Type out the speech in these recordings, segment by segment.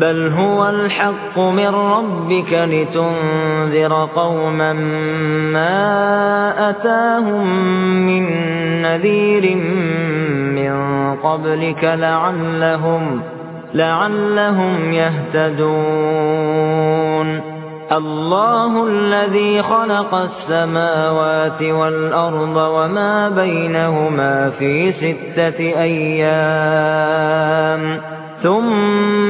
بل هو الحق من ربك لتنذر قوما ما أتاهم من نذير من قبلك لعلهم لعلهم يهتدون الله الذي خلق السماوات والأرض وما بينهما في ستة أيام ثم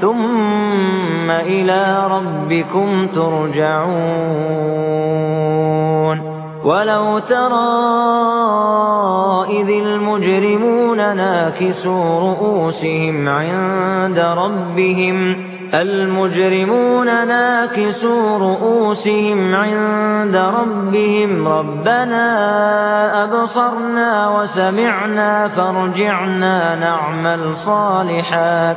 ثم إلى ربكم ترجعون. ولو ترى إذ المجرمون ناكسوا رؤوسهم عند ربهم المجرمون ناكسوا رؤوسهم عند ربهم ربنا أبصرنا وسمعنا فارجعنا نعمل صالحا.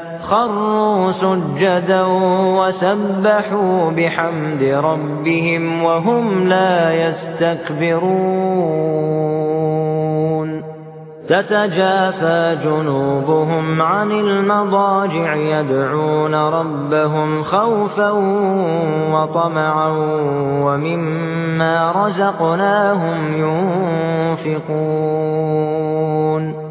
خروا سجدا وسبحوا بحمد ربهم وهم لا يستكبرون. تتجافى جنوبهم عن المضاجع يدعون ربهم خوفا وطمعا ومما رزقناهم ينفقون.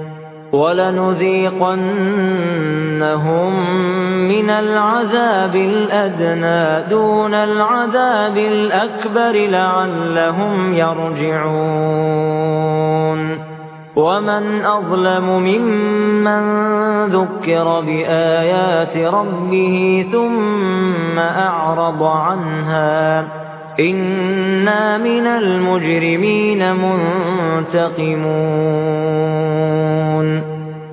ولنذيقنهم من العذاب الأدنى دون العذاب الأكبر لعلهم يرجعون. ومن أظلم ممن ذكر بآيات ربه ثم أعرض عنها إنا من المجرمين منتقمون.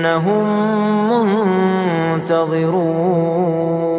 إنهم منتظرون.